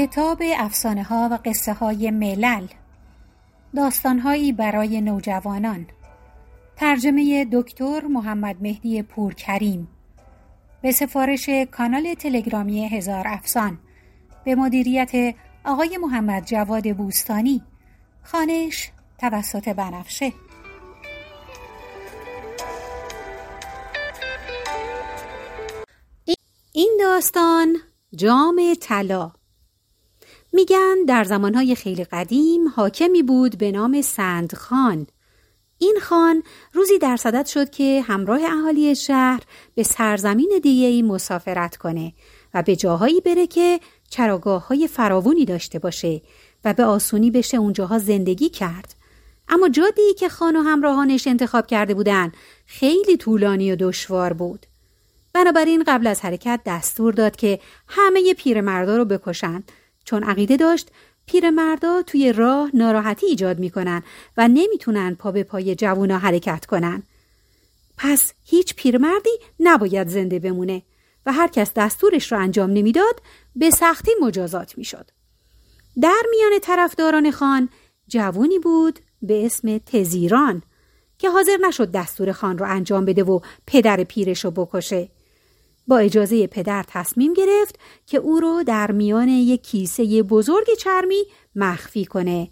کتاب افسانه ها و قصه های ملل داستانهایی برای نوجوانان. ترجمه دکتر محمد مهدی پورکریم. به سفارش کانال تلگرامی هزار افسان. به مدیریت آقای محمد جواد بوستانی. خانش توسط بنفشه. این داستان جام طلا. میگن در زمانهای خیلی قدیم حاکمی بود به نام سندخان این خان روزی در صدد شد که همراه اهالی شهر به سرزمین دیگه مسافرت کنه و به جاهایی بره که چراگاه های فراوونی داشته باشه و به آسونی بشه اونجاها زندگی کرد. اما جادی که خان و همراهانش انتخاب کرده بودن خیلی طولانی و دشوار بود. بنابراین قبل از حرکت دستور داد که همه پیرمردا رو بکشند چون عقیده داشت پیرمردا توی راه ناراحتی ایجاد می‌کنن و نمی‌تونن پا به پای جوونا حرکت کنن. پس هیچ پیرمردی نباید زنده بمونه و هر کس دستورش رو انجام نمی‌داد به سختی مجازات می‌شد. در میان طرفداران خان جوونی بود به اسم تزیران که حاضر نشد دستور خان رو انجام بده و پدر پیرش رو بکشه. با اجازه پدر تصمیم گرفت که او رو در میان یک کیسه بزرگ چرمی مخفی کنه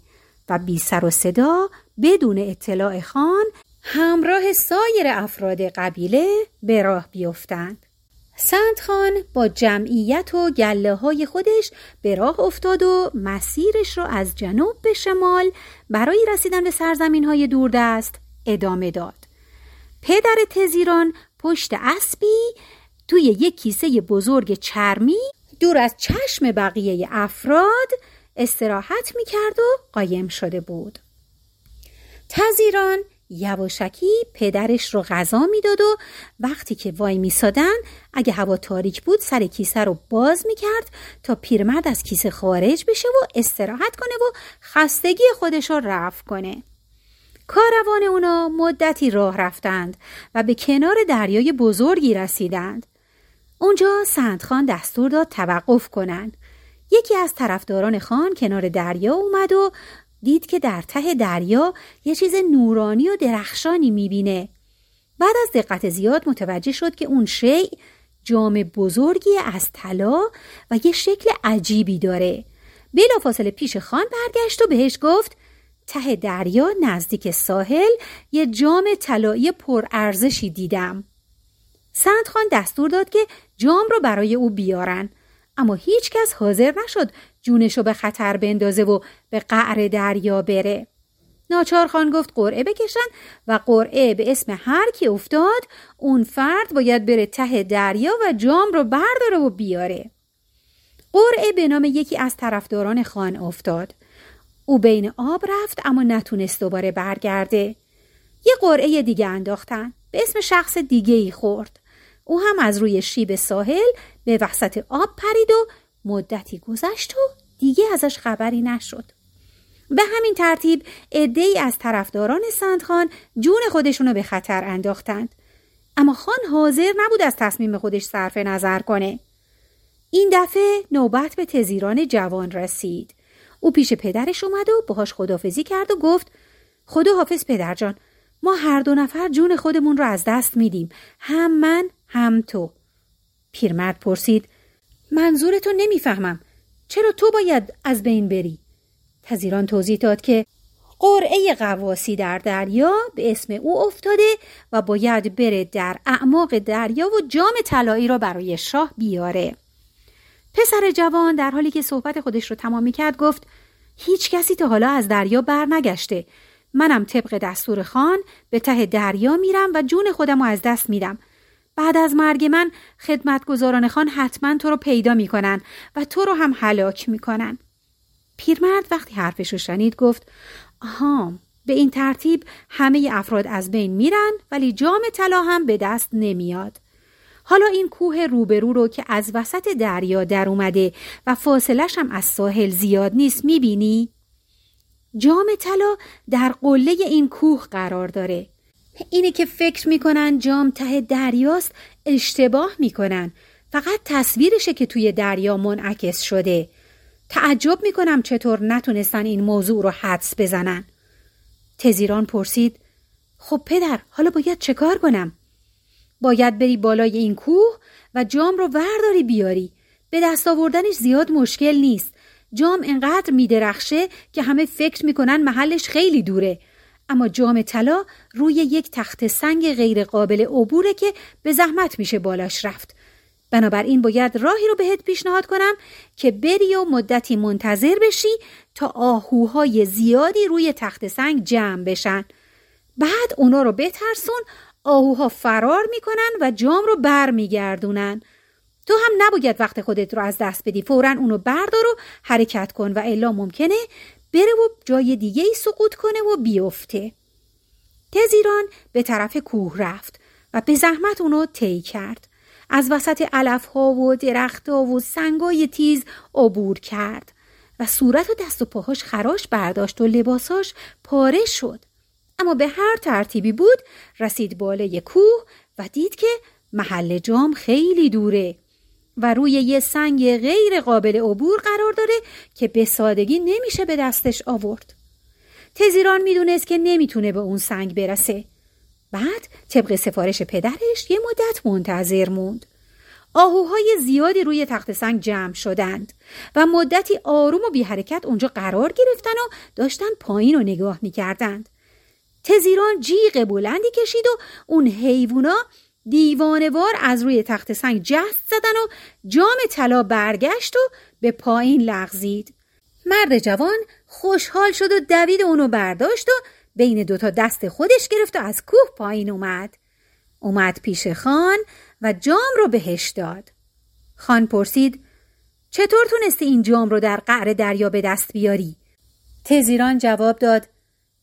و بی سر و صدا بدون اطلاع خان همراه سایر افراد قبیله به راه بیفتند. سندخان با جمعیت و گله های خودش به راه افتاد و مسیرش را از جنوب به شمال برای رسیدن به سرزمین های دوردست ادامه داد. پدر تزیران پشت اسبی توی یک کیسه بزرگ چرمی دور از چشم بقیه افراد استراحت می‌کرد و قایم شده بود. تزیران یواشکی پدرش رو غذا می‌داد و وقتی که وای میسادن اگه هوا تاریک بود سر کیسه رو باز می‌کرد تا پیرمرد از کیسه خارج بشه و استراحت کنه و خستگی خودش رو رفع کنه. کاروان اونا مدتی راه رفتند و به کنار دریای بزرگی رسیدند. اونجا سندخان دستور داد توقف کنند. یکی از طرفداران خان کنار دریا اومد و دید که در ته دریا یه چیز نورانی و درخشانی می‌بینه. بعد از دقت زیاد متوجه شد که اون شیع جام بزرگی از طلا و یه شکل عجیبی داره. بلافاصله پیش خان برگشت و بهش گفت ته دریا نزدیک ساحل یه جام طلایی پرارزشی دیدم. سندخان دستور داد که جام رو برای او بیارن اما هیچ کس حاضر نشد جونشو به خطر بندازه و به قعر دریا بره. ناچار خان گفت قرعه بکشن و قرعه به اسم هر کی افتاد اون فرد باید بره ته دریا و جام رو برداره و بیاره. قرعه به نام یکی از طرفداران خان افتاد. او بین آب رفت اما نتونست دوباره برگرده. یه قرعه دیگه انداختن. به اسم شخص دیگه ای خورد. او هم از روی شیب ساحل به وسط آب پرید و مدتی گذشت و دیگه ازش خبری نشد. به همین ترتیب ای از طرفداران سندخان جون خودشونو به خطر انداختند. اما خان حاضر نبود از تصمیم خودش صرف نظر کنه. این دفعه نوبت به تزیران جوان رسید. او پیش پدرش اومد و باهاش خدافزی کرد و گفت خدا حافظ پدرجان ما هر دو نفر جون خودمون رو از دست میدیم. هم من هم تو. پیرمرد پرسید منظورتو نمی‌فهمم. چرا تو باید از بین بری؟ تزیران توضیح داد که قرعه قواسی در دریا به اسم او افتاده و باید بره در اعماق دریا و جام طلایی را برای شاه بیاره. پسر جوان در حالی که صحبت خودش رو تمام کرد گفت هیچ کسی تا حالا از دریا بر نگشته منم طبق دستور خان به ته دریا میرم و جون خودم رو از دست میدم. بعد از مرگ من خدمتگزاران خان حتما تو رو پیدا می‌کنن و تو رو هم هلاک می‌کنن. پیرمرد وقتی حرفش رو شنید گفت آها به این ترتیب همه افراد از بین میرن ولی جام طلا هم به دست نمیاد. حالا این کوه روبرو رو که از وسط دریا در اومده و فاصلش هم از ساحل زیاد نیست می‌بینی؟ جام طلا در قله این کوه قرار داره اینه که فکر می‌کنن جام ته دریاست اشتباه می‌کنن فقط تصویرشه که توی دریا منعکس شده تعجب می‌کنم چطور نتونستن این موضوع رو حدس بزنن. تزیران پرسید خب پدر حالا باید چه کار کنم؟ باید بری بالای این کوه و جام رو ورداری بیاری. به دست آوردنش زیاد مشکل نیست. جام انقدر میدرخشه که همه فکر می‌کنن محلش خیلی دوره. اما جام طلا روی یک تخت سنگ غیر قابل عبوره که به زحمت میشه بالاش رفت. بنابراین باید راهی رو بهت پیشنهاد کنم که بری و مدتی منتظر بشی تا آهوهای زیادی روی تخت سنگ جمع بشن. بعد اونا رو بترسون آهوها فرار می‌کنن و جام رو بر میگردونن. تو هم نباید وقت خودت رو از دست بدی فورا اونو بردار و حرکت کن و الا ممکنه بره و جای دیگه ای سقوط کنه و بیفته. تزیران به طرف کوه رفت و به زحمت اونو طی کرد. از وسط علف ها و درخت ها و سنگای تیز عبور کرد و صورت و دست و پاهاش خراش برداشت و لباساش پاره شد. اما به هر ترتیبی بود رسید بالای کوه و دید که محل جام خیلی دوره و روی یه سنگ غیر قابل عبور قرار داره که به سادگی نمیشه به دستش آورد. تزیران می‌دونست که نمی‌تونه به اون سنگ برسه. بعد طبق سفارش پدرش یه مدت منتظر موند. آهوهای زیادی روی تخت سنگ جمع شدند و مدتی آروم و بی حرکت اونجا قرار گرفتن و داشتن پایین رو نگاه می‌کردند. تزیران جیغ بلندی کشید و اون حیوونا دیوانوار از روی تخت سنگ جست زدن و جام طلا برگشت و به پایین لغزید. مرد جوان خوشحال شد و دوید اونو برداشت و بین دوتا دست خودش گرفت و از کوه پایین اومد. اومد پیش خان و جام رو بهش داد. خان پرسید چطور تونستی این جام رو در قعر دریا به دست بیاری؟ تزیران جواب داد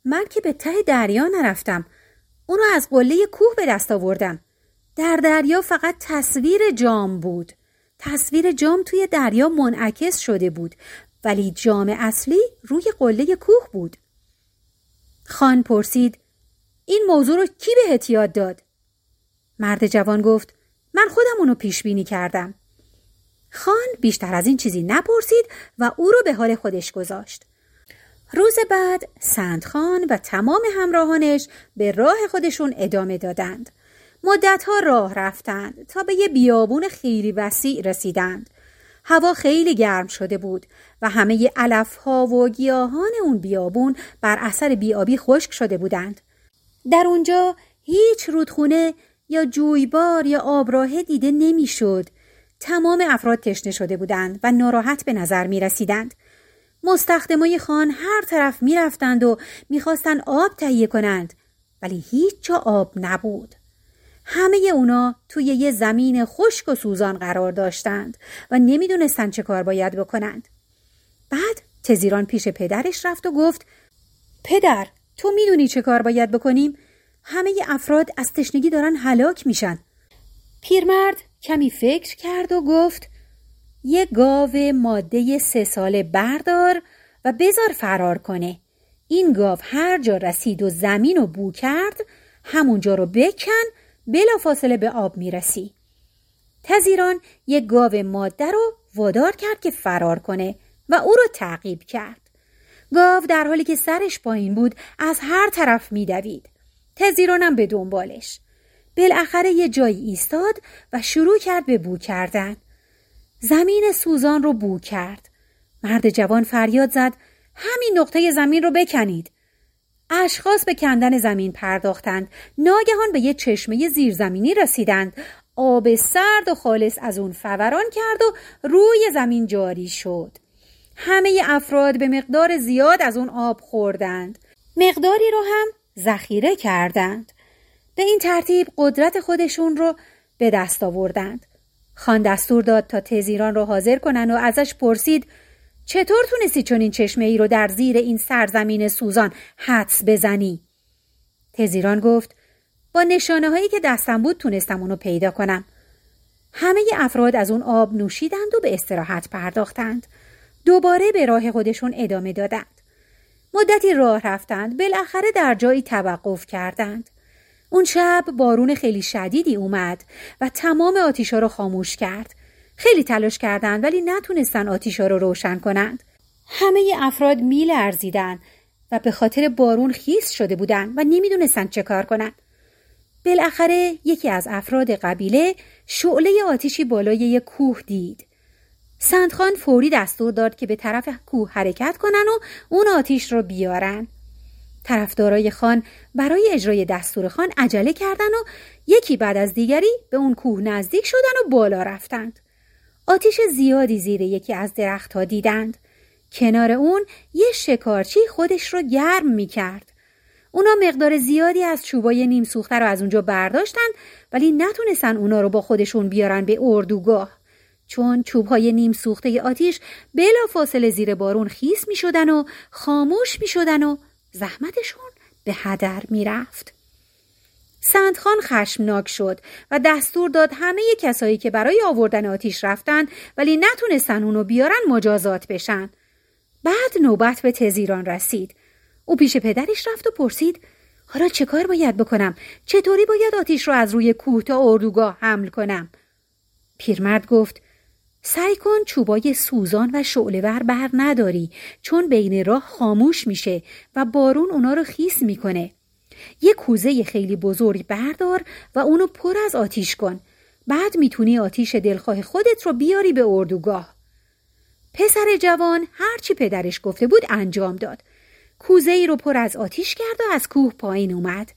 من که به ته دریا نرفتم. اونو از قله کوه به دست آوردم. در دریا فقط تصویر جام بود. تصویر جام توی دریا منعکس شده بود ولی جام اصلی روی قله کوه بود. خان پرسید این موضوع رو کی بهت یاد داد؟ مرد جوان گفت من خودم اونو پیش بینی کردم. خان بیشتر از این چیزی نپرسید و او رو به حال خودش گذاشت. روز بعد سندخان و تمام همراهانش به راه خودشون ادامه دادند. مدتها راه رفتند تا به یه بیابون خیلی وسیع رسیدند. هوا خیلی گرم شده بود و همه علف ها و گیاهان اون بیابون بر اثر بیابی خشک شده بودند. در اونجا هیچ رودخونه یا جویبار یا آبراهه دیده نمی‌شد. تمام افراد تشنه شده بودند و ناراحت به نظر می رسیدند. مستخدمای خان هر طرف می رفتند و می‌خواستند آب تهیه کنند ولی هیچ جا آب نبود. همه اونا توی یه زمین خشک و سوزان قرار داشتند و نمی‌دونستند چه کار باید بکنند. بعد تزیران پیش پدرش رفت و گفت پدر تو می‌دونی چه کار باید بکنیم؟ همه افراد از تشنگی دارن هلاک میشن. پیرمرد کمی فکر کرد و گفت یه گاو ماده سه ساله بردار و بزار فرار کنه. این گاو هر جا رسید و زمین رو بو کرد همونجا رو بکن بلا فاصله به آب می‌رسی. تزیران یک گاو ماده رو وادار کرد که فرار کنه و او رو تعقیب کرد. گاو در حالی که سرش پایین بود از هر طرف میدوید. تزیرانم به دنبالش. بالاخره یه جایی ایستاد و شروع کرد به بو کردن. زمین سوزان رو بو کرد. مرد جوان فریاد زد همین نقطه زمین رو بکنید. اشخاص به کندن زمین پرداختند. ناگهان به یه چشمه زیرزمینی رسیدند. آب سرد و خالص از اون فوران کرد و روی زمین جاری شد. همه افراد به مقدار زیاد از اون آب خوردند. مقداری رو هم ذخیره کردند. به این ترتیب قدرت خودشون رو به دست آوردند. خان دستور داد تا تزیران رو حاضر کنن و ازش پرسید چطور تونستی چون این چشمه ای رو در زیر این سرزمین سوزان حدس بزنی؟ تزیران گفت با نشانه هایی که دستم بود تونستم اونو پیدا کنم. همه افراد از اون آب نوشیدند و به استراحت پرداختند. دوباره به راه خودشون ادامه دادند. مدتی راه رفتند بالاخره در جایی توقف کردند. اون شب بارون خیلی شدیدی اومد و تمام آتیشا رو خاموش کرد. خیلی تلاش کردند ولی نتونستن آتیشا رو روشن کنند. همه افراد میل ارزیدن و به خاطر بارون خیس شده بودند و نمی‌دونستند چه کار کنند. بالاخره یکی از افراد قبیله شعله آتیشی بالای یک کوه دید. سندخان فوری دستور داد که به طرف کوه حرکت کنن و اون آتیش رو بیارن. طرفدارای خان برای اجرای دستور خان عجله کردن و یکی بعد از دیگری به اون کوه نزدیک شدن و بالا رفتند. آتیش زیادی زیر یکی از درختها دیدند. کنار اون یه شکارچی خودش رو گرم می کرد. اونا مقدار زیادی از چوبای نیم سوخته رو از اونجا برداشتن ولی نتونستن اونا رو با خودشون بیارن به اردوگاه. چون چوبهای نیم سوخته آتیش بلا فاصله زیر بارون خیس می شدن و خاموش می شدن و زحمتشون به هدر می رفت. سندخان خشمناک شد و دستور داد همه کسایی که برای آوردن آتیش رفتن ولی نتونستن اونو بیارن مجازات بشن. بعد نوبت به تزیران رسید. او پیش پدرش رفت و پرسید حالا چه کار باید بکنم؟ چطوری باید آتیش رو از روی کوه تا اردوگاه حمل کنم؟ پیرمرد گفت سعی کن چوبای سوزان و شعلهور بر نداری چون بین راه خاموش میشه و بارون اونا رو خیس می‌کنه. یه کوزه خیلی بزرگ بردار و اونو پر از آتیش کن. بعد می‌تونی آتیش دلخواه خودت رو بیاری به اردوگاه. پسر جوان هرچی پدرش گفته بود انجام داد. کوزه ای رو پر از آتیش کرد و از کوه پایین اومد.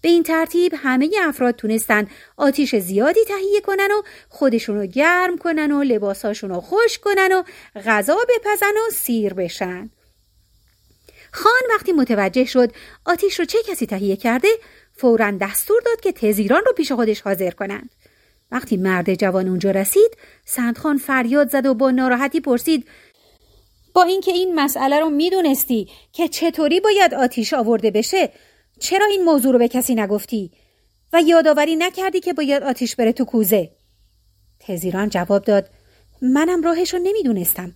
به این ترتیب همه افراد تونستن آتیش زیادی تهیه کنن و خودشونو گرم کنن و لباساشونو خوش کنن و غذا بپزن و سیر بشن. خان وقتی متوجه شد آتیش رو چه کسی تهیه کرده فورا دستور داد که تزیران رو پیش خودش حاضر کنند. وقتی مرد جوان اونجا رسید سندخان فریاد زد و با ناراحتی پرسید با اینکه این مسئله رو می‌دونستی که چطوری باید آتیش آورده بشه چرا این موضوع رو به کسی نگفتی؟ و یادآوری نکردی که باید آتیش بره تو کوزه؟ تزیران جواب داد منم راهش رو نمی‌دونستم.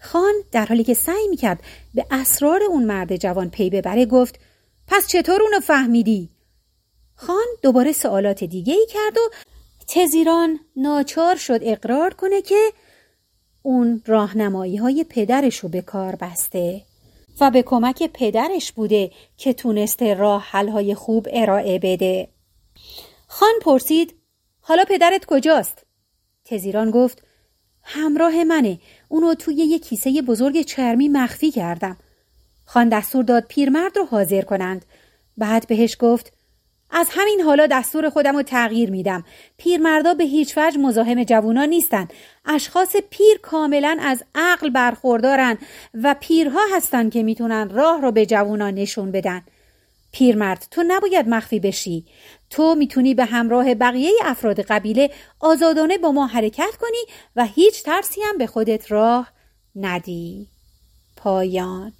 خان در حالی که سعی می‌کرد به اسرار اون مرد جوان پی ببره گفت پس چطور اونو فهمیدی؟ خان دوباره سوالات دیگه ای کرد و تزیران ناچار شد اقرار کنه که اون راهنمایی های پدرش رو به کار بسته و به کمک پدرش بوده که تونسته راه های خوب ارائه بده. خان پرسید حالا پدرت کجاست؟ تزیران گفت همراه منه اونو توی یه کیسه بزرگ چرمی مخفی کردم. خان دستور داد پیرمرد رو حاضر کنند. بعد بهش گفت از همین حالا دستور خودم رو تغییر میدم. پیرمردا به هیچ وجه مزاحم جوانان نیستن. اشخاص پیر کاملا از عقل برخوردارن و پیرها هستن که می‌تونن راه رو به جوانان نشون بدن. پیرمرد تو نباید مخفی بشی. تو می‌تونی به همراه بقیه افراد قبیله آزادانه با ما حرکت کنی و هیچ ترسی هم به خودت راه ندی. پایان